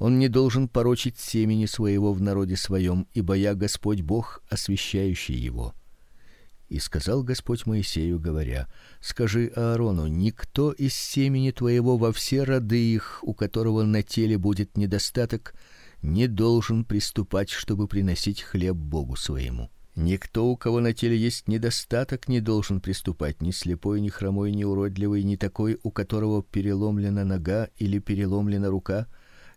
Он не должен порочить семени своего в народе своем, ибо я Господь Бог, освящающий его. И сказал Господь Моисею, говоря: Скажи Аарону: никто из семени твоего во все роды их, у которого на теле будет недостаток, не должен приступать, чтобы приносить хлеб Богу своему. Никто, у кого на теле есть недостаток, не должен приступать, ни слепой, ни хромой, ни уродливый, ни такой, у которого переломлена нога или переломлена рука,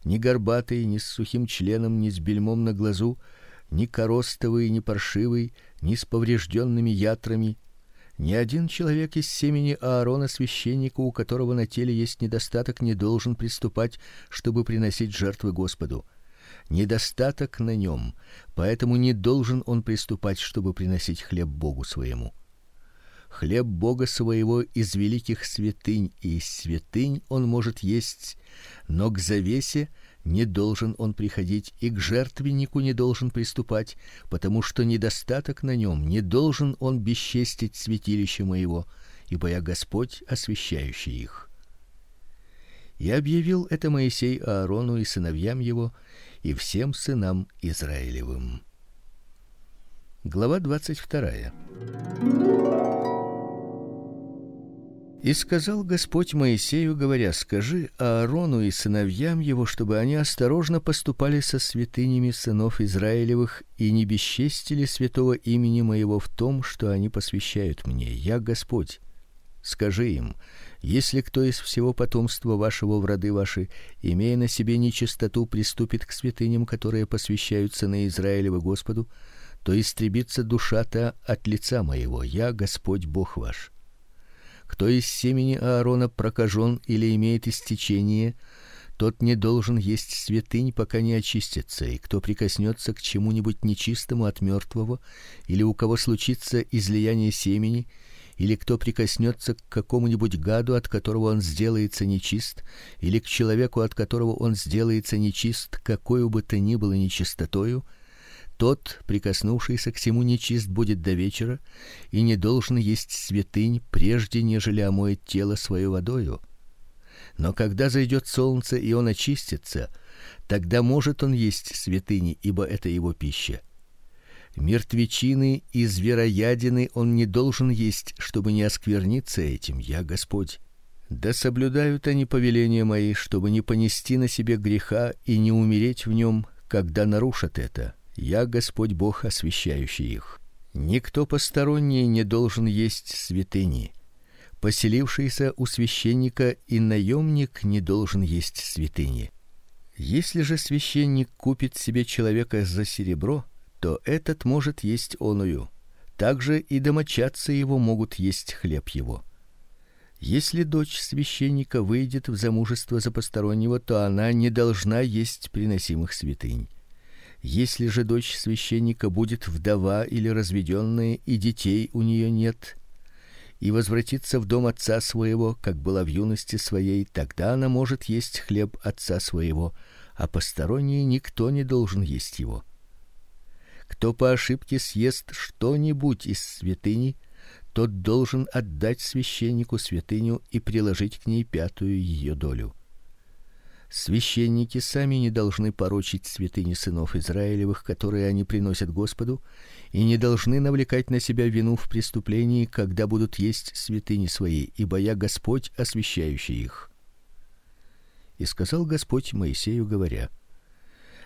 ни горбатый, ни с сухим членом, ни с бельмом на глазу, ни коростовый, ни паршивый, ни с поврежденными ятрами. Ни один человек из семени Аарона священника, у которого на теле есть недостаток, не должен приступать, чтобы приносить жертвы Господу недостаток на нем, поэтому не должен он приступать, чтобы приносить хлеб Богу своему. Хлеб Бога своего из великих святынь и из святынь он может есть, но к завесе не должен он приходить и к жертвеннику не должен приступать, потому что недостаток на нем, не должен он бесчестить святилище моего, ибо я Господь, освящающий их. И объявил это Моисей Аарону и сыновьям его, и всем сынам Израилевым. Глава 22. И сказал Господь Моисею, говоря: Скажи Аарону и сыновьям его, чтобы они осторожно поступали со святынями сынов Израилевых и не бесчестили святого имени моего в том, что они посвящают мне. Я Господь. Скажи им: если кто из всего потомства вашего в роды ваши, имея на себе нечистоту, приступит к святыням, которые посвящаются на Израилево Господу, то истребится душа та от лица моего. Я Господь Бог ваш. Кто из семени Аарона прокажен или имеет истечение, тот не должен есть святынь, пока не очистится, и кто прикоснется к чему-нибудь нечистому от мертвого, или у кого случится излияние семени, или кто прикоснется к какому-нибудь гаду, от которого он сделается нечист, или к человеку, от которого он сделается нечист, какой бы то ни было нечистотою, тот, прикоснувшийся к всему нечист будет до вечера и не должен есть святынь прежде нежели омоет тело свое водою. Но когда зайдет солнце и он очистится, тогда может он есть святыни, ибо это его пища мертвечины и звероядины он не должен есть, чтобы не оскверниться этим. Я Господь. Да соблюдают они повеления мои, чтобы не понести на себе греха и не умереть в нем, когда нарушат это. Я Господь Бог, освящающий их. Никто посторонний не должен есть святыни. Поселившийся у священника и наемник не должен есть святыни. Если же священник купит себе человека за серебро, то этот может есть оную. Также и домочадцы его могут есть хлеб его. Если дочь священника выйдет в замужество за постороннего, то она не должна есть приносимых святынь. Если же дочь священника будет вдова или разведенная, и детей у нее нет, и возвратится в дом отца своего, как была в юности своей, тогда она может есть хлеб отца своего, а посторонний никто не должен есть его. Кто по ошибке съест что-нибудь из святыни, тот должен отдать священнику святыню и приложить к ней пятую ее долю. Священники сами не должны порочить святыни сынов Израилевых, которые они приносят Господу, и не должны навлекать на себя вину в преступлении, когда будут есть святыни свои, ибо я Господь, освящающий их. И сказал Господь Моисею, говоря: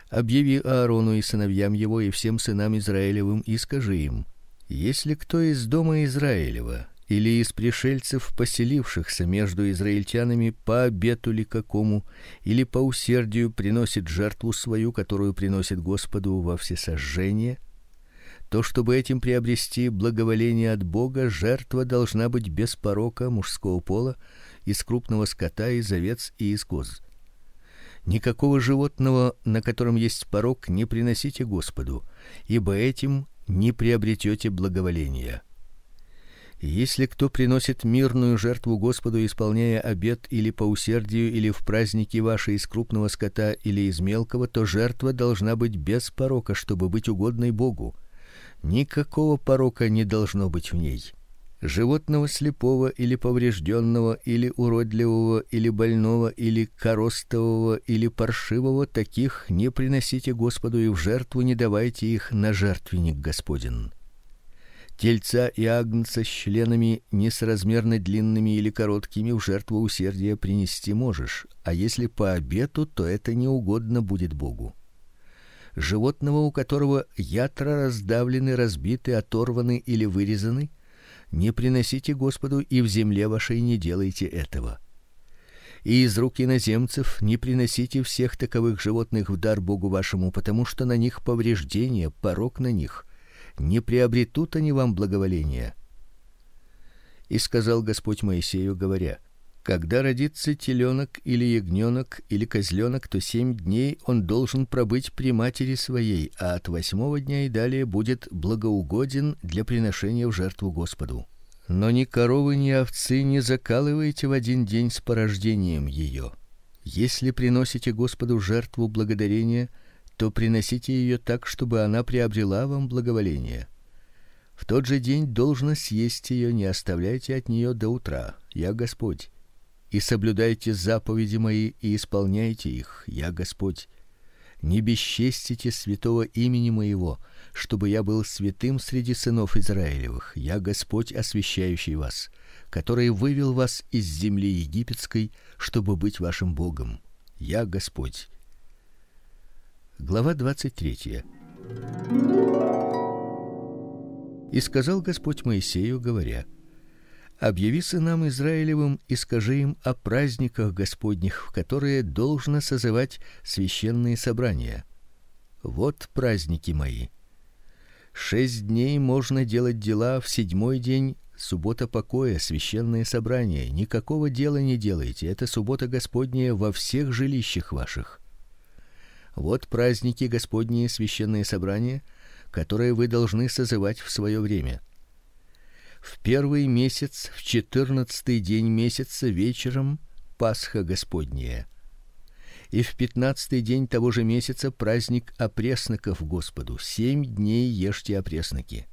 объяви Аарону и сыновьям его и всем сынам Израилевым и скажи им: если кто из дома Израилева или из пришельцев, поселившихся между израильтянами по обету ли какому или по усердию приносит жертву свою, которую приносит Господу во всесожжение, то чтобы этим приобрести благоволение от Бога, жертва должна быть без порока мужского пола, из крупного скота, из овец и из коз. Никакого животного, на котором есть порок, не приносите Господу, ибо этим не приобретете благоволения. Если кто приносит мирную жертву Господу, исполняя обет или по усердию, или в праздники ваши из крупного скота или из мелкого, то жертва должна быть без порока, чтобы быть угодной Богу. Никакого порока не должно быть в ней. животного слепого или поврежденного или уродливого или больного или коростового или паршивого таких не приносите Господу и в жертву не давайте их на жертвенник Господин. Тельца и агнца с членами несоразмерно длинными или короткими в жертву усердия принести можешь, а если по обету, то это не угодно будет Богу. Животного, у которого ятра раздавлены, разбиты, оторваны или вырезаны, не приносите Господу и в земле вашей не делайте этого. И из рук иноземцев не приносите всех таковых животных в дар Богу вашему, потому что на них повреждение, порок на них. Не приобретут они вам благоволения. И сказал Господь Моисею, говоря: когда родится теленок или ягненок или козленок, то семь дней он должен пробыть при матери своей, а от восьмого дня и далее будет благоугоден для приношения в жертву Господу. Но ни коровы, ни овцы не закалывайте в один день с порождением ее. Если приносите Господу жертву благодарения, то приносите ее так, чтобы она приобрела вам благоволение. В тот же день должно съесть ее, не оставляйте от нее до утра. Я Господь и соблюдайте заповеди мои и исполняйте их. Я Господь. Не бесчестите святого имени моего, чтобы я был святым среди сынов Израилевых. Я Господь, освящающий вас, который вывел вас из земли египетской, чтобы быть вашим Богом. Я Господь. Глава 23. И сказал Господь Моисею, говоря: объяви сынам Израилевым и скажи им о праздниках Господних, в которые должно созывать священные собрания. Вот праздники мои. Шесть дней можно делать дела, в седьмой день суббота покоя, священное собрание. Никакого дела не делайте, это суббота Господняя во всех жилищах ваших. Вот праздники Господние, священные собрания, которые вы должны созывать в свое время в первый месяц, в четырнадцатый день месяца вечером Пасха Господняя. И в пятнадцатый день того же месяца праздник опресноков Господу. Семь дней ешьте опресноки.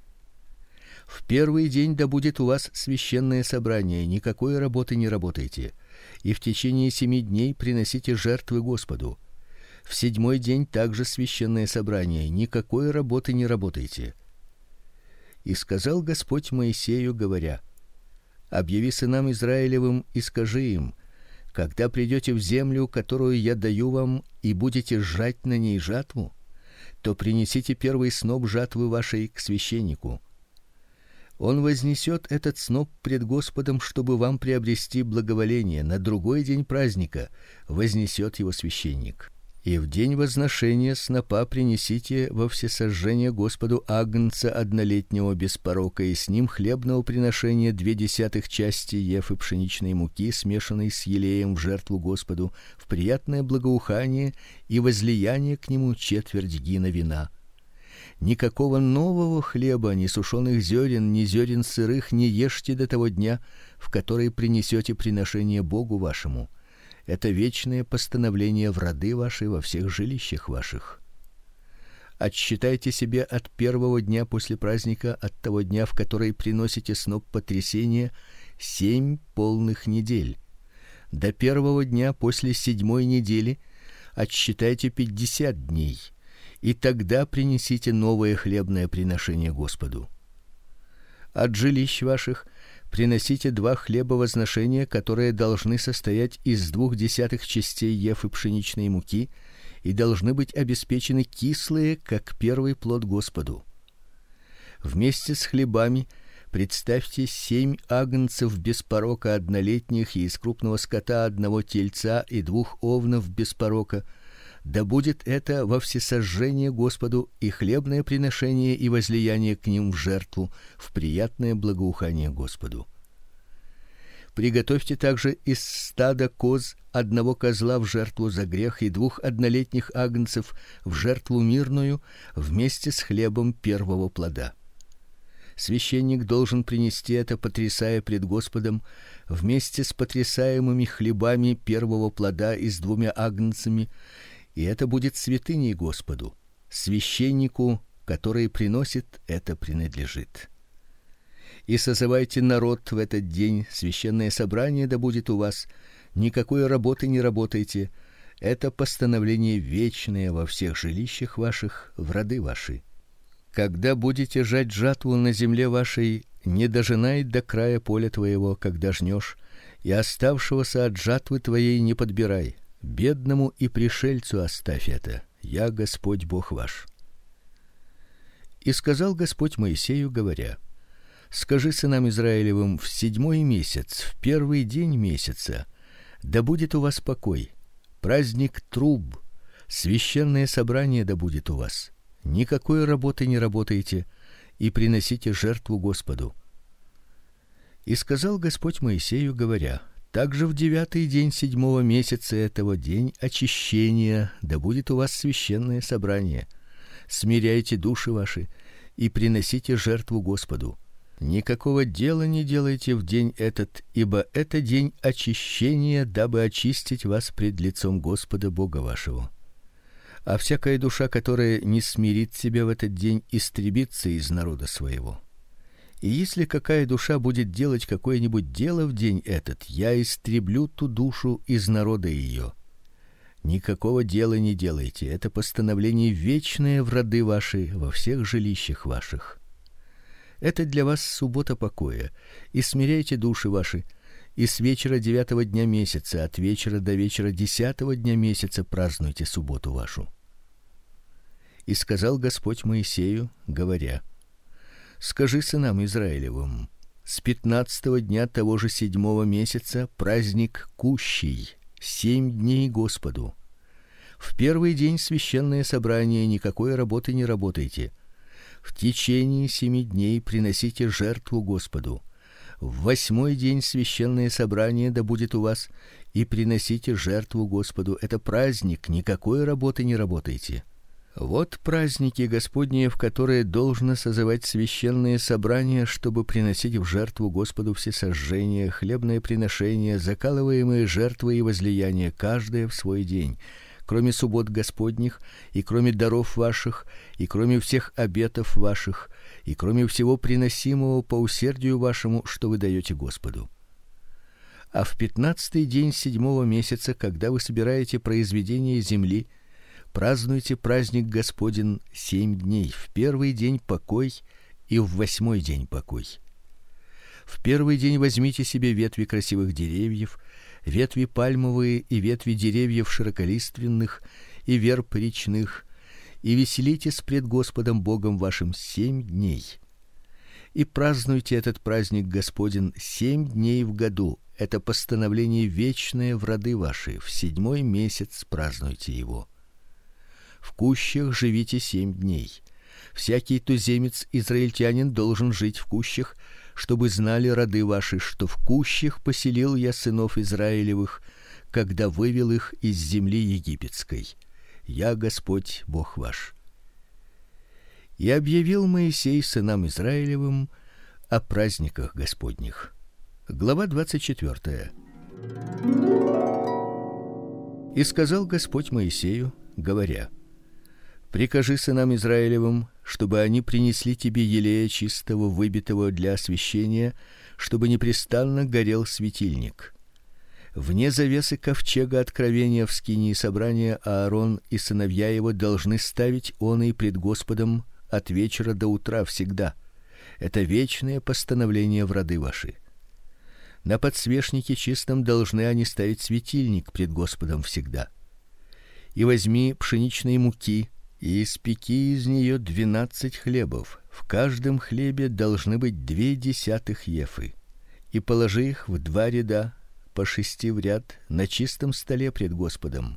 В первый день да будет у вас священное собрание, никакой работы не работайте, и в течение семи дней приносите жертвы Господу. В седьмой день также священное собрание, никакой работы не работайте и сказал Господь Моисею, говоря: Объяви сынам Израилевым и скажи им: когда придете в землю, которую я даю вам, и будете жать на ней жатву, то принесите первый сноп жатвы вашей к священнику. Он вознесет этот сноп пред Господом, чтобы вам приобрести благоволение. На другой день праздника вознесет его священник и в день возношения снопа принесите во всесожжение Господу агнца однолетнего без порока и с ним хлебного приношения две десятых части ефы пшеничной муки, смешанной с елеем в жертву Господу, в приятное благоухание и возлияние к нему четверть гина вина. Никакого нового хлеба, ни сушеных зерен, ни зерен сырых не ешьте до того дня, в который принесете приношение Богу вашему это вечное постановление в роды ваши во всех жилищах ваших. Отсчитайте себе от первого дня после праздника, от того дня, в который приносите сноп потрясения, семь полных недель. До первого дня после седьмой недели отсчитайте пятьдесят дней, и тогда принесите новое хлебное приношение Господу. От жилищ ваших приносите два хлеба возношения, которые должны состоять из двух десятых частей ефы пшеничной муки и должны быть обеспечены кислые, как первый плод Господу. Вместе с хлебами представьте семь агнцев без порока однолетних и из крупного скота одного тельца и двух овнов без порока да будет это во всесожжение Господу и хлебное приношение и возлияние к ним в жертву, в приятное благоухание Господу. Приготовьте также из стада коз одного козла в жертву за грех и двух однолетних агнцев в жертву мирную вместе с хлебом первого плода. Священник должен принести это, потрясая пред Господом, вместе с потрясаемыми хлебами первого плода и с двумя агнцами и это будет святыней Господу. Священнику, который приносит это принадлежит. И созывайте народ в этот день, священное собрание да будет у вас. Никакой работы не работайте. Это постановление вечное во всех жилищах ваших, в роды ваши. Когда будете жать жатву на земле вашей, не дожинай до края поля твоего, когда жнешь, и оставшегося от жатвы твоей не подбирай. Бедному и пришельцу оставь это. Я Господь Бог ваш. И сказал Господь Моисею, говоря: Скажи сынам Израилевым в седьмой месяц, в первый день месяца, да будет у вас покой. Праздник труб, священное собрание да будет у вас. Никакой работы не работайте и приносите жертву Господу. И сказал Господь Моисею, говоря: также в девятый день седьмого месяца этого день очищения, да будет у вас священное собрание. Смиряйте души ваши и приносите жертву Господу. Никакого дела не делайте в день этот, ибо это день очищения, дабы очистить вас пред лицом Господа Бога вашего. А всякая душа, которая не смирит себя в этот день, истребится из народа своего. И если какая душа будет делать какое-нибудь дело в день этот, я истреблю ту душу из народа ее. Никакого дела не делайте, это постановление вечное в роды ваши во всех жилищах ваших. Это для вас суббота покоя, и смиряйте души ваши, и с вечера девятого дня месяца, от вечера до вечера десятого дня месяца празднуйте субботу вашу. И сказал Господь Моисею, говоря: Скажи сынам Израилевым: с пятнадцатого дня того же седьмого месяца праздник Кущий, семь дней Господу. В первый день священное собрание, никакой работы не работайте. В течение семи дней приносите жертву Господу. В восьмой день священное собрание да будет у вас, и приносите жертву Господу. Это праздник, никакой работы не работайте. Вот праздники Господние, в которые должно созывать священные собрания, чтобы приносить в жертву Господу все сожжения, хлебные приношения, закалываемые жертвы и возлияния, каждое в свой день, кроме суббот Господних, и кроме даров ваших, и кроме всех обетов ваших, и кроме всего приносимого по усердию вашему, что вы даете Господу. А в пятнадцатый день седьмого месяца, когда вы собираете произведения земли, празднуйте праздник Господин семь дней. В первый день покой и в восьмой день покой. В первый день возьмите себе ветви красивых деревьев, ветви пальмовые и ветви деревьев широколиственных и верб речных, и веселитесь пред Господом Богом вашим семь дней. И празднуйте этот праздник Господин семь дней в году. Это постановление вечное в роды ваши. В седьмой месяц празднуйте его. В кущах живите семь дней. Всякий туземец израильтянин должен жить в кущах, чтобы знали роды ваши, что в кущах поселил я сынов Израилевых, когда вывел их из земли египетской. Я Господь Бог ваш. И объявил Моисей сынам Израилевым о праздниках Господних. Глава 24. И сказал Господь Моисею, говоря: Прикажи сынам Израилевым, чтобы они принесли тебе елея чистого, выбитого для освящения, чтобы непрестанно горел светильник. Вне завесы ковчега откровения в скинии собрания Аарон и сыновья его должны ставить он и пред Господом от вечера до утра всегда. Это вечное постановление в роды ваши. На подсвечнике чистом должны они ставить светильник пред Господом всегда. И возьми пшеничной муки и испеки из нее двенадцать хлебов. В каждом хлебе должны быть две десятых ефы. И положи их в два ряда, по шести в ряд, на чистом столе пред Господом.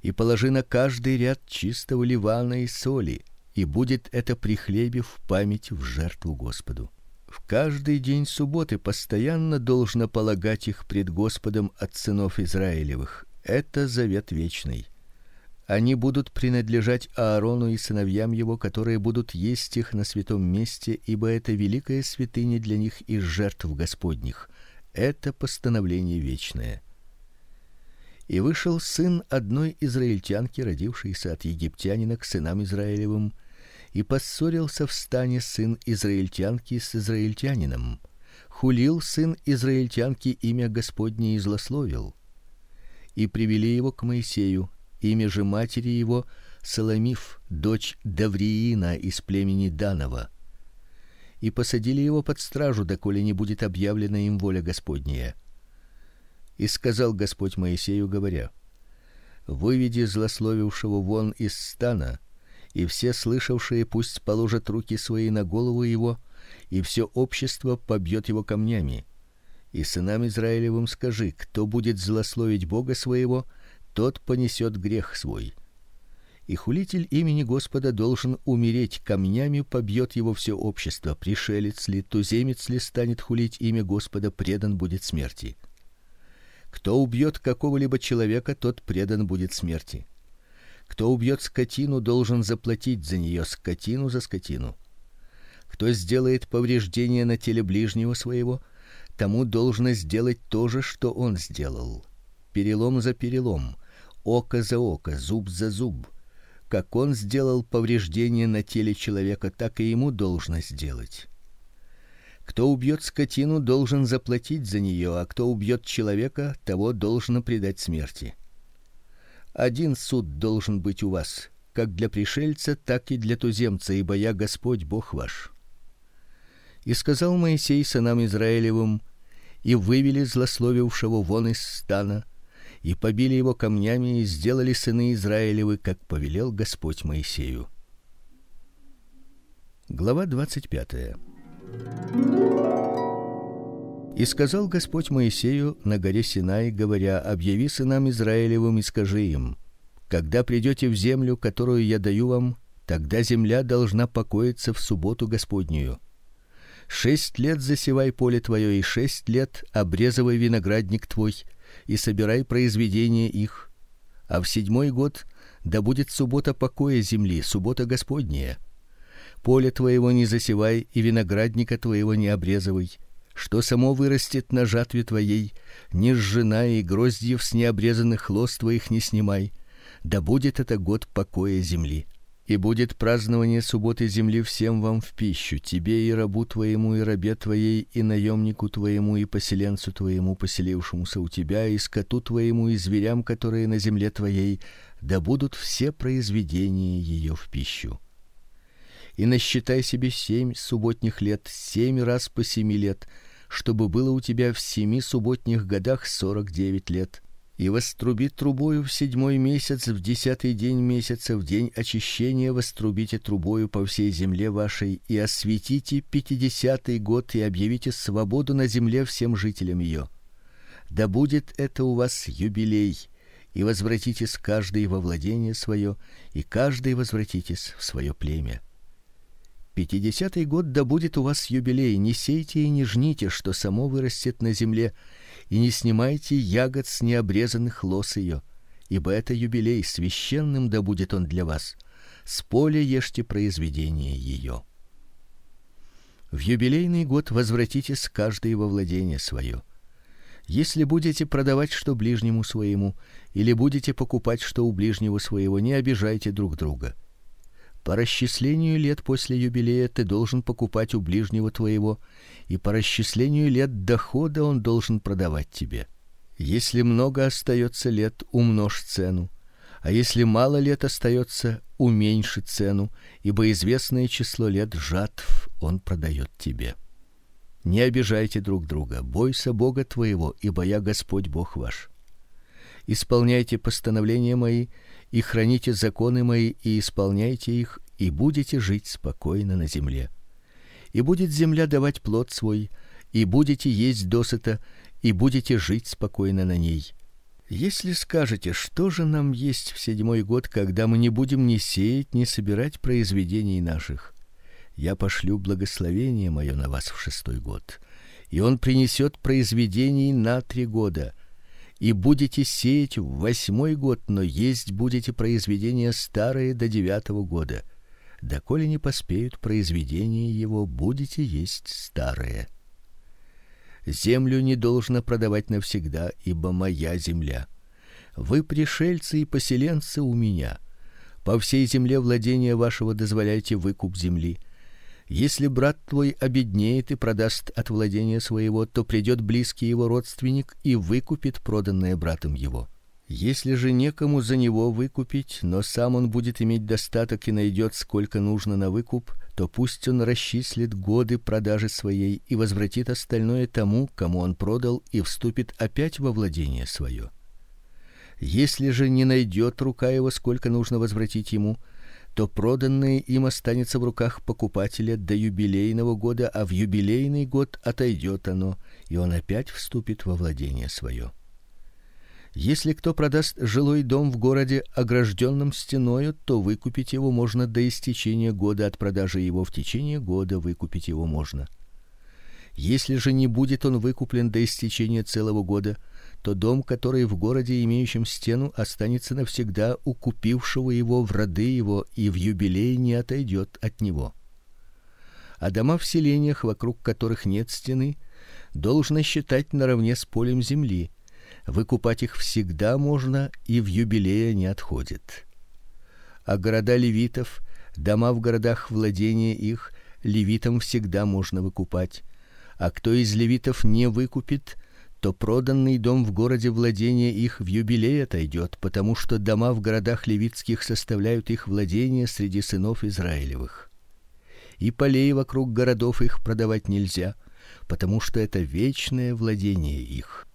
И положи на каждый ряд чистого ливана и соли, и будет это при хлебе в память в жертву Господу. В каждый день субботы постоянно должно полагать их пред Господом от сынов Израилевых. Это завет вечный. Они будут принадлежать Аарону и сыновьям его, которые будут есть их на святом месте, ибо это великая святыня для них из жертв Господних. Это постановление вечное. И вышел сын одной израильтянки, родившейся от египтянина к сынам Израилевым, И поссорился в стане сын израильтянки с израильтянином. Хулил сын израильтянки имя Господне и злословил. И привели его к Моисею, имя же матери его Соломиф, дочь Давриина из племени Данова. И посадили его под стражу, доколе не будет объявлена им воля Господняя. И сказал Господь Моисею, говоря: Выведи злословившего вон из стана, и все слышавшие пусть положат руки свои на голову его, и все общество побьет его камнями. И сынам Израилевым скажи: кто будет злословить Бога своего, тот понесет грех свой. И хулитель имени Господа должен умереть, камнями побьет его все общество, пришелец ли, туземец ли станет хулить имя Господа, предан будет смерти. Кто убьет какого-либо человека, тот предан будет смерти. Кто убьет скотину, должен заплатить за нее скотину за скотину. Кто сделает повреждение на теле ближнего своего, тому должно сделать то же, что он сделал. Перелом за перелом, око за око, зуб за зуб. Как он сделал повреждение на теле человека, так и ему должно сделать. Кто убьет скотину, должен заплатить за нее, а кто убьет человека, того должно предать смерти. Один суд должен быть у вас, как для пришельца, так и для туземца, ибо я Господь Бог ваш. И сказал Моисей сынам Израилевым: и вывели злословившего вон из стана, и побили его камнями и сделали сыны Израилевы, как повелел Господь Моисею. Глава двадцать пятая. И сказал Господь Моисею на горе Синай, говоря: "Объяви сынам Израилевым и скажи им: когда придете в землю, которую я даю вам, тогда земля должна покоиться в субботу Господнюю. Шесть лет засевай поле твое и шесть лет обрезывай виноградник твой и собирай произведения их. А в седьмой год да будет суббота покоя земли, суббота Господняя поле твоего не засевай и виноградника твоего не обрезывай, что само вырастет на жатве твоей, не сжинай и гроздьев с необрезанных лоз твоих не снимай. Да будет это год покоя земли. И будет празднование субботы земли всем вам в пищу, тебе и рабу твоему и рабе твоей и наемнику твоему и поселенцу твоему, поселившемуся у тебя, и скоту твоему и зверям, которые на земле твоей, да будут все произведения ее в пищу и насчитай себе семь субботних лет, семь раз по семи лет, чтобы было у тебя в семи субботних годах сорок девять лет. И воструби трубою в седьмой месяц, в десятый день месяца, в день очищения вострубите трубою по всей земле вашей и осветите пятидесятый год и объявите свободу на земле всем жителям ее. Да будет это у вас юбилей, и возвратитесь каждый во владение свое, и каждый возвратитесь в свое племя. Пятидесятый год да будет у вас юбилей, не сейте и не жните, что само вырастет на земле, и не снимайте ягод с необрезанных лоз ее, ибо это юбилей священным да будет он для вас. С поля ешьте произведение ее. В юбилейный год возвратитесь каждый во владение свое. Если будете продавать что ближнему своему, или будете покупать что у ближнего своего, не обижайте друг друга по расчислению лет после юбилея ты должен покупать у ближнего твоего, и по расчислению лет дохода он должен продавать тебе. Если много остается лет, умножь цену, а если мало лет остается, уменьши цену, ибо известное число лет жатв он продает тебе. Не обижайте друг друга, бойся Бога твоего, ибо я Господь Бог ваш. Исполняйте постановления мои и храните законы мои и исполняйте их, и будете жить спокойно на земле. И будет земля давать плод свой, и будете есть досыта, и будете жить спокойно на ней. Если скажете, что же нам есть в седьмой год, когда мы не будем ни сеять, ни собирать произведений наших, я пошлю благословение мое на вас в шестой год, и он принесет произведений на три года и будете сеять в восьмой год, но есть будете произведения старые до девятого года. Доколе не поспеют произведения его, будете есть старые. Землю не должно продавать навсегда, ибо моя земля. Вы пришельцы и поселенцы у меня. По всей земле владения вашего дозволяйте выкуп земли. Если брат твой обеднеет и продаст от владения своего, то придет близкий его родственник и выкупит проданное братом его. Если же некому за него выкупить, но сам он будет иметь достаток и найдет сколько нужно на выкуп, то пусть он расчислит годы продажи своей и возвратит остальное тому, кому он продал, и вступит опять во владение свое. Если же не найдет рука его сколько нужно возвратить ему, то проданное им останется в руках покупателя до юбилейного года, а в юбилейный год отойдет оно, и он опять вступит во владение свое. Если кто продаст жилой дом в городе, огражденном стеною, то выкупить его можно до истечения года от продажи его, в течение года выкупить его можно. Если же не будет он выкуплен до истечения целого года, то дом, который в городе, имеющем стену, останется навсегда у купившего его в роды его и в юбилей не отойдет от него. А дома в селениях, вокруг которых нет стены, должно считать наравне с полем земли Выкупать их всегда можно и в юбилея не отходит. А города левитов, дома в городах владения их левитам всегда можно выкупать. А кто из левитов не выкупит, то проданный дом в городе владения их в юбилей отойдет, потому что дома в городах левитских составляют их владение среди сынов Израилевых. И полей вокруг городов их продавать нельзя, потому что это вечное владение их.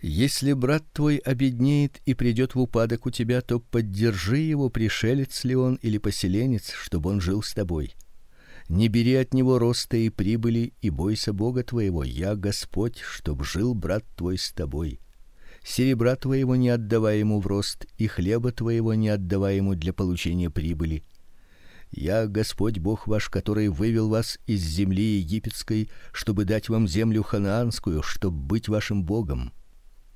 Если брат твой обеднеет и придет в упадок у тебя, то поддержи его, пришелец ли он или поселенец, чтобы он жил с тобой. Не бери от него роста и прибыли, и бойся Бога твоего. Я Господь, чтоб жил брат твой с тобой. Серебра твоего не отдавай ему в рост, и хлеба твоего не отдавай ему для получения прибыли. Я Господь Бог ваш, который вывел вас из земли египетской, чтобы дать вам землю ханаанскую, чтобы быть вашим Богом.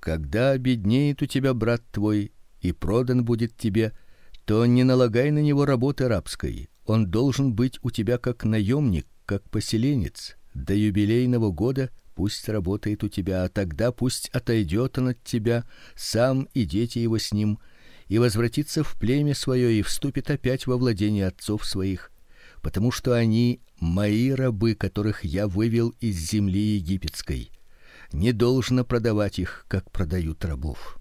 Когда обеднеет у тебя брат твой и продан будет тебе, то не налагай на него работы рабской. Он должен быть у тебя как наемник, как поселенец. До юбилейного года пусть работает у тебя, а тогда пусть отойдет он от тебя, сам и дети его с ним, и возвратится в племя свое и вступит опять во владение отцов своих, потому что они мои рабы, которых я вывел из земли египетской не должно продавать их, как продают рабов.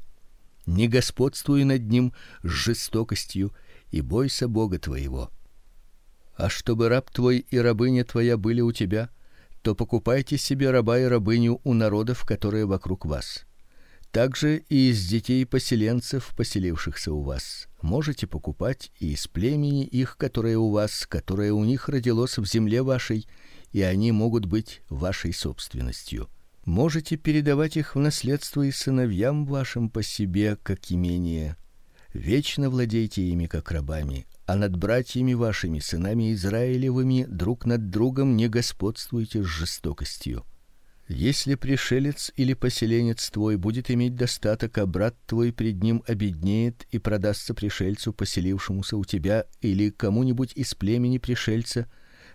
Не господствуй над ним с жестокостью и бойся Бога твоего. А чтобы раб твой и рабыня твоя были у тебя, то покупайте себе раба и рабыню у народов, которые вокруг вас. Также и из детей поселенцев, поселившихся у вас. Можете покупать и из племени их, которое у вас, которое у них родилось в земле вашей, и они могут быть вашей собственностью можете передавать их в наследство и сыновьям вашим по себе, как имение. Вечно владейте ими как рабами, а над братьями вашими, сынами Израилевыми, друг над другом не господствуйте с жестокостью. Если пришелец или поселенец твой будет иметь достаток, а брат твой пред ним обеднеет и продастся пришельцу, поселившемуся у тебя, или кому-нибудь из племени пришельца,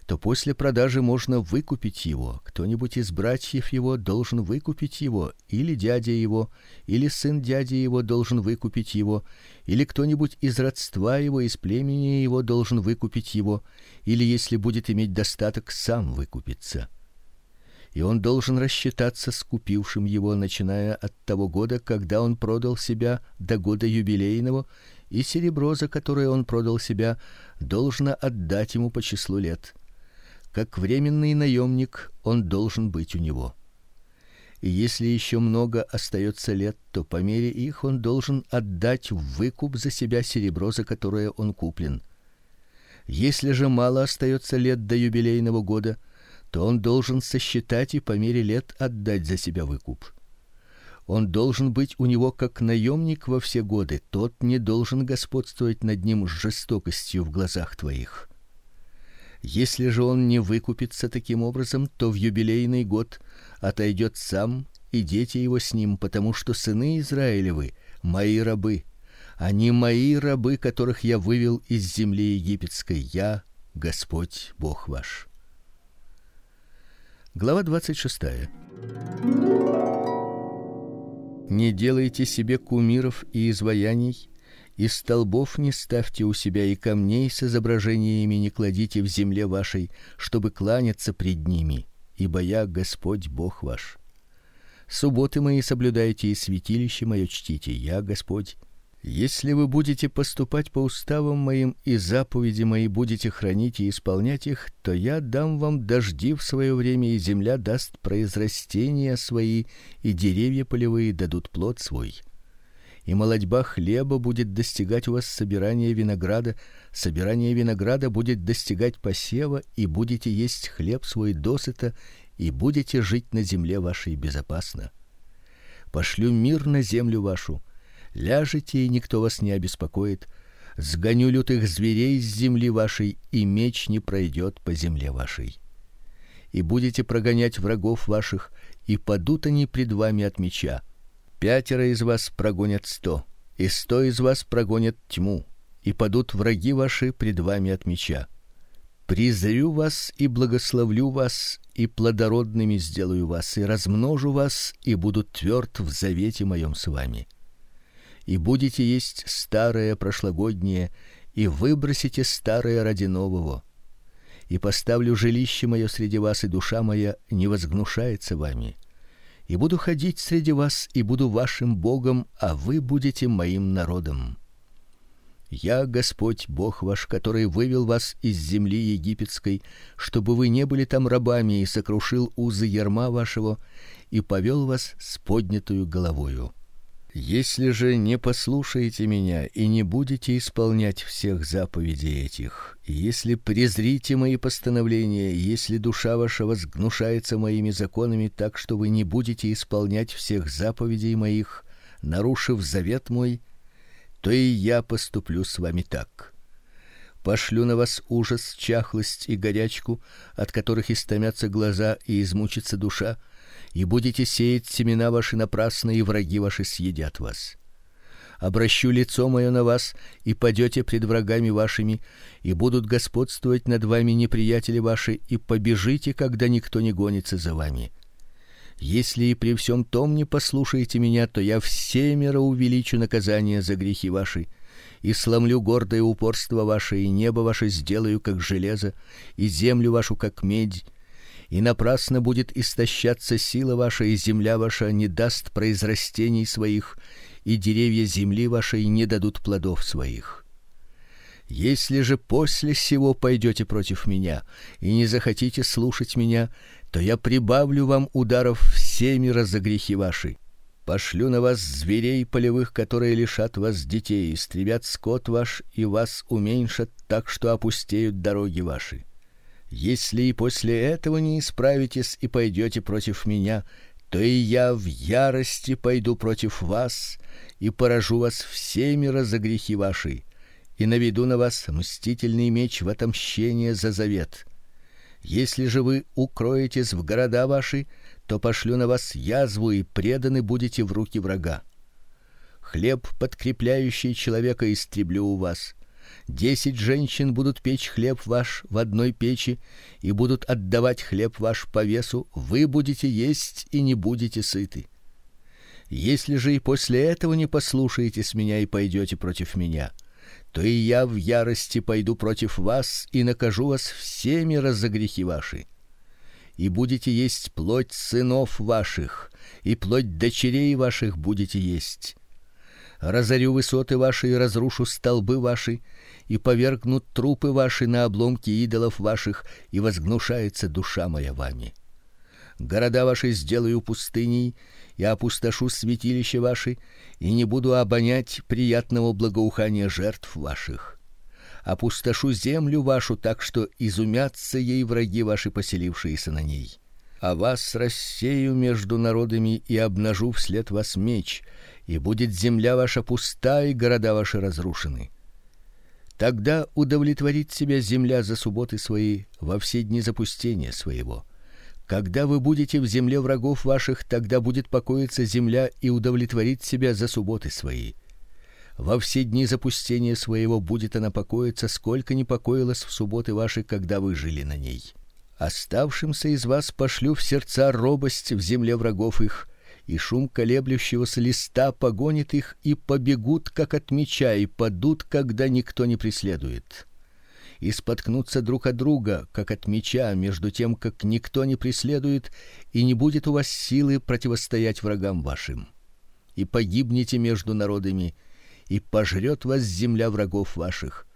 то после продажи можно выкупить его. Кто-нибудь из братьев его должен выкупить его, или дядя его, или сын дяди его должен выкупить его, или кто-нибудь из родства его, из племени его должен выкупить его, или если будет иметь достаток, сам выкупиться. И он должен рассчитаться с купившим его, начиная от того года, когда он продал себя, до года юбилейного, и серебро, за которое он продал себя, должно отдать ему по числу лет как временный наемник, он должен быть у него. И если еще много остается лет, то по мере их он должен отдать в выкуп за себя серебро, за которое он куплен. Если же мало остается лет до юбилейного года, то он должен сосчитать и по мере лет отдать за себя выкуп. Он должен быть у него как наемник во все годы, тот не должен господствовать над ним жестокостью в глазах твоих. Если же он не выкупится таким образом, то в юбилейный год отойдет сам и дети его с ним, потому что сыны Израилевы мои рабы. Они мои рабы, которых я вывел из земли египетской. Я Господь Бог ваш. Глава 26. Не делайте себе кумиров и изваяний и столбов не ставьте у себя и камней с изображениями не кладите в земле вашей, чтобы кланяться пред ними, ибо я Господь Бог ваш. Субботы мои соблюдайте и святилище мое чтите, я Господь. Если вы будете поступать по уставам моим и заповеди мои будете хранить и исполнять их, то я дам вам дожди в свое время, и земля даст произрастения свои, и деревья полевые дадут плод свой. И молодьба хлеба будет достигать у вас собирания винограда, собирание винограда будет достигать посева, и будете есть хлеб свой досыта, и будете жить на земле вашей безопасно. Пошлю мир на землю вашу ляжете, и никто вас не обеспокоит. Сгоню лютых зверей с земли вашей, и меч не пройдет по земле вашей. И будете прогонять врагов ваших, и падут они пред вами от меча. Пятеро из вас прогонят сто, и сто из вас прогонят тьму, и падут враги ваши пред вами от меча. Призрю вас и благословлю вас, и плодородными сделаю вас, и размножу вас, и буду тверд в завете моем с вами и будете есть старое прошлогоднее, и выбросите старое ради нового. И поставлю жилище мое среди вас, и душа моя не возгнушается вами. И буду ходить среди вас, и буду вашим Богом, а вы будете моим народом. Я Господь Бог ваш, который вывел вас из земли египетской, чтобы вы не были там рабами, и сокрушил узы ярма вашего и повел вас с поднятую головою. Если же не послушаете меня и не будете исполнять всех заповедей этих, если презрите мои постановления, если душа ваша возгнушается моими законами так, что вы не будете исполнять всех заповедей моих, нарушив завет мой, то и я поступлю с вами так. Пошлю на вас ужас, чахлость и горячку, от которых истомятся глаза и измучится душа и будете сеять семена ваши напрасно, и враги ваши съедят вас. Обращу лицо мое на вас, и падете пред врагами вашими, и будут господствовать над вами неприятели ваши, и побежите, когда никто не гонится за вами. Если и при всем том не послушаете меня, то я всемеро увеличу наказание за грехи ваши и сломлю гордое упорство ваше, и небо ваше сделаю как железо, и землю вашу как медь, и напрасно будет истощаться сила ваша, и земля ваша не даст произрастений своих, и деревья земли вашей не дадут плодов своих. Если же после сего пойдете против меня и не захотите слушать меня, то я прибавлю вам ударов всеми за грехи ваши. Пошлю на вас зверей полевых, которые лишат вас детей, истребят скот ваш и вас уменьшат так, что опустеют дороги ваши. Если и после этого не исправитесь и пойдете против меня, то и я в ярости пойду против вас и поражу вас всеми за грехи ваши и наведу на вас мстительный меч в отомщение за завет. Если же вы укроетесь в города ваши, то пошлю на вас язву и преданы будете в руки врага. Хлеб подкрепляющий человека истреблю у вас Десять женщин будут печь хлеб ваш в одной печи и будут отдавать хлеб ваш по весу, вы будете есть и не будете сыты. Если же и после этого не послушаетесь меня и пойдете против меня, то и я в ярости пойду против вас и накажу вас всеми за грехи ваши. И будете есть плоть сынов ваших, и плоть дочерей ваших будете есть. Разорю высоты ваши и разрушу столбы ваши, и повергнут трупы ваши на обломки идолов ваших, и возгнушается душа моя вами. Города ваши сделаю пустыней, и опустошу святилища ваши, и не буду обонять приятного благоухания жертв ваших. Опустошу землю вашу так, что изумятся ей враги ваши, поселившиеся на ней. А вас рассею между народами и обнажу вслед вас меч, и будет земля ваша пуста и города ваши разрушены. Тогда удовлетворит себя земля за субботы свои во все дни запустения своего. Когда вы будете в земле врагов ваших, тогда будет покоиться земля и удовлетворит себя за субботы свои. Во все дни запустения своего будет она покоиться, сколько не покоилась в субботы ваши, когда вы жили на ней. Оставшимся из вас пошлю в сердца робость в земле врагов их, и шум колеблющегося листа погонит их и побегут как от меча и падут, когда никто не преследует. И споткнутся друг от друга, как от меча, между тем как никто не преследует, и не будет у вас силы противостоять врагам вашим. И погибнете между народами, и пожрет вас земля врагов ваших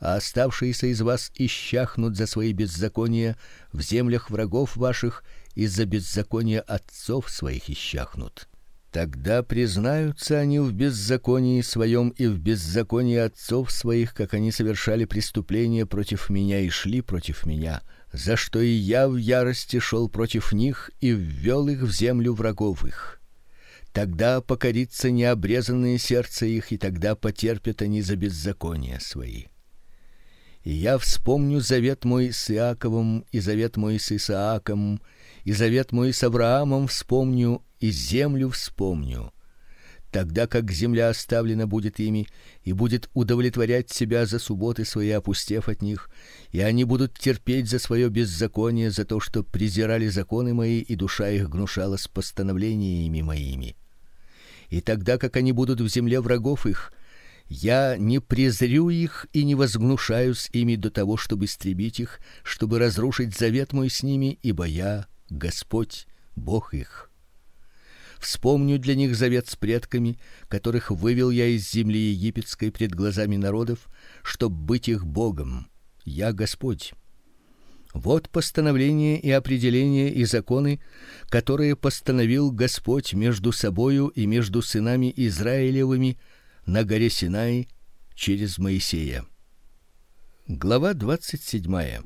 а оставшиеся из вас исчахнут за свои беззакония в землях врагов ваших, из-за беззакония отцов своих исчахнут. Тогда признаются они в беззаконии своем и в беззаконии отцов своих, как они совершали преступления против меня и шли против меня, за что и я в ярости шел против них и ввел их в землю врагов их. Тогда покорится необрезанное сердце их, и тогда потерпят они за беззакония свои. Я вспомню завет мой с Иаковом и завет мой с Исааком, и завет мой с Авраамом вспомню, и землю вспомню. Тогда как земля оставлена будет ими и будет удовлетворять себя за субботы свои, опустев от них, и они будут терпеть за свое беззаконие, за то, что презирали законы мои, и душа их гнушалась постановлениями моими. И тогда как они будут в земле врагов их, я не презрю их и не возгнушаюсь ими до того, чтобы истребить их, чтобы разрушить завет мой с ними, ибо я Господь, Бог их. Вспомню для них завет с предками, которых вывел я из земли египетской пред глазами народов, чтоб быть их Богом. Я Господь. Вот постановления и определения и законы, которые постановил Господь между собою и между сынами Израилевыми на горе Синай через Моисея. Глава 27.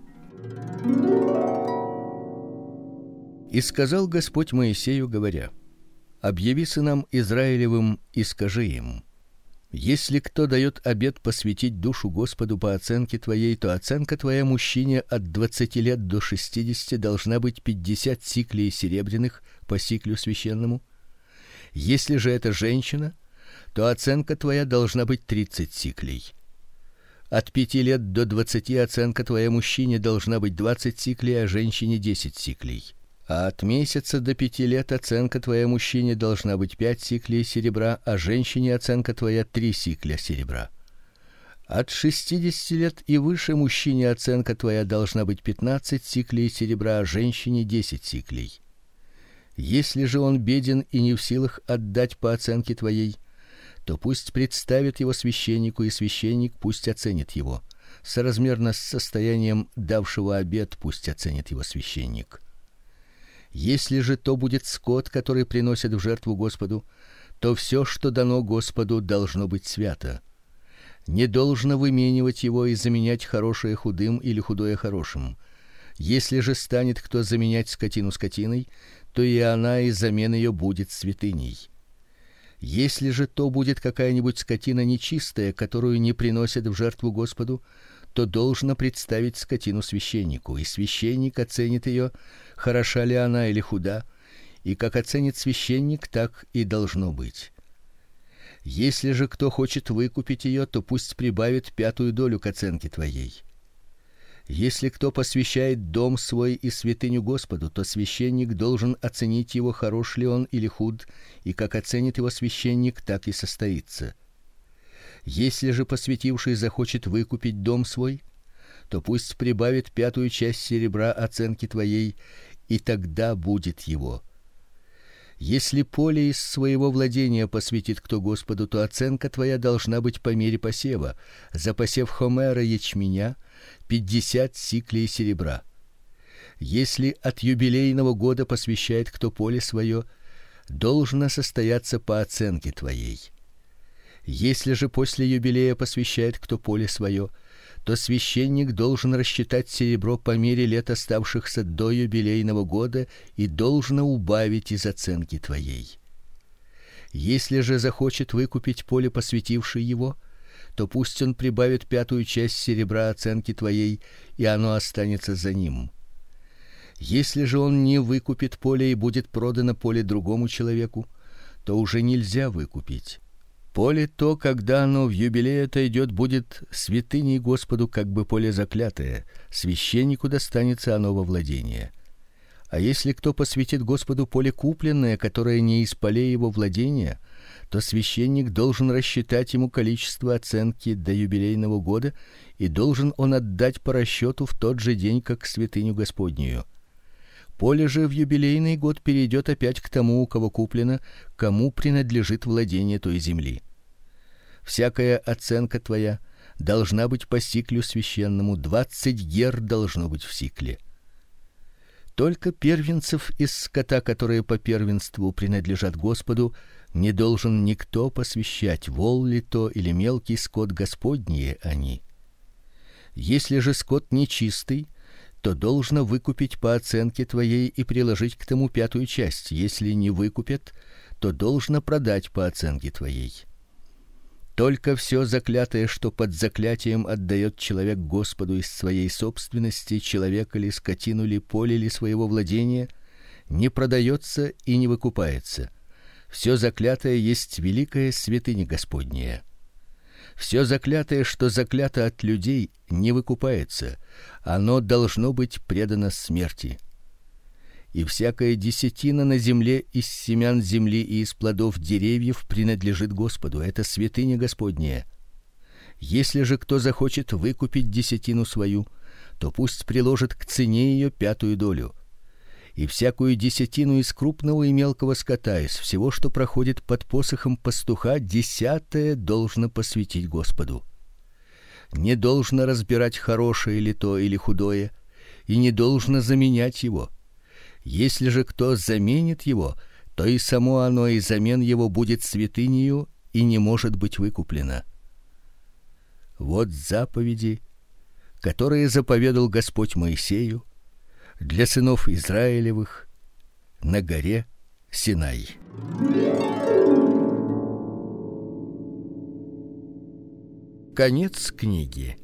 И сказал Господь Моисею, говоря: Объяви сынам Израилевым и скажи им: если кто дает обет посвятить душу Господу по оценке твоей, то оценка твоя мужчине от двадцати лет до шестидесяти должна быть пятьдесят сиклей серебряных по сиклю священному. Если же это женщина, то оценка твоя должна быть тридцать сиклей. От пяти лет до двадцати оценка твоя мужчине должна быть двадцать сиклей, а женщине десять сиклей. А от месяца до пяти лет оценка твоя мужчине должна быть пять сиклей серебра, а женщине оценка твоя три сикля серебра. От шестидесяти лет и выше мужчине оценка твоя должна быть пятнадцать сиклей серебра, а женщине десять сиклей. Если же он беден и не в силах отдать по оценке твоей, то пусть представит его священнику, и священник пусть оценит его. Соразмерно с состоянием давшего обет пусть оценит его священник. Если же то будет скот, который приносят в жертву Господу, то все, что дано Господу, должно быть свято. Не должно выменивать его и заменять хорошее худым или худое хорошим. Если же станет кто заменять скотину скотиной, то и она и замена ее будет святыней. Если же то будет какая-нибудь скотина нечистая, которую не приносят в жертву Господу, то должно представить скотину священнику, и священник оценит ее, хороша ли она или худа, и как оценит священник, так и должно быть. Если же кто хочет выкупить ее, то пусть прибавит пятую долю к оценке твоей. Если кто посвящает дом свой и святыню Господу, то священник должен оценить его, хорош ли он или худ, и как оценит его священник, так и состоится. Если же посвятивший захочет выкупить дом свой, то пусть прибавит пятую часть серебра оценки твоей, и тогда будет его. Если поле из своего владения посвятит кто Господу, то оценка твоя должна быть по мере посева. За посев хомера ячменя пятьдесят сиклей серебра. Если от юбилейного года посвящает кто поле свое, должно состояться по оценке твоей. Если же после юбилея посвящает кто поле свое, то священник должен рассчитать серебро по мере лет оставшихся до юбилейного года и должно убавить из оценки твоей. Если же захочет выкупить поле посвятивший его, то пусть он прибавит пятую часть серебра оценки твоей, и оно останется за ним. Если же он не выкупит поле и будет продано поле другому человеку, то уже нельзя выкупить. Поле то, когда оно в юбилей отойдет, будет святыней Господу, как бы поле заклятое, священнику достанется оно во владение. А если кто посвятит Господу поле купленное, которое не из полей его владения, то священник должен рассчитать ему количество оценки до юбилейного года, и должен он отдать по расчету в тот же день, как святыню Господнюю. Поле же в юбилейный год перейдет опять к тому, у кого куплено, кому принадлежит владение той земли. Всякая оценка твоя должна быть по сиклю священному, двадцать гер должно быть в сикле. Только первенцев из скота, которые по первенству принадлежат Господу, не должен никто посвящать, вол ли то или мелкий скот Господний они. Если же скот нечистый, то должно выкупить по оценке твоей и приложить к тому пятую часть. Если не выкупят, то должно продать по оценке твоей. Только все заклятое, что под заклятием отдает человек Господу из своей собственности, человека или скотину или поле или своего владения, не продается и не выкупается. Все заклятое есть великая святыня Господняя. Все заклятое, что заклято от людей, не выкупается. Оно должно быть предано смерти. И всякая десятина на земле из семян земли и из плодов деревьев принадлежит Господу. Это святыня Господняя. Если же кто захочет выкупить десятину свою, то пусть приложит к цене ее пятую долю и всякую десятину из крупного и мелкого скота, из всего, что проходит под посохом пастуха, десятое должно посвятить Господу. Не должно разбирать хорошее ли то или худое, и не должно заменять его. Если же кто заменит его, то и само оно и замен его будет святынею и не может быть выкуплено. Вот заповеди, которые заповедал Господь Моисею для сынов Израилевых на горе Синай. Конец книги.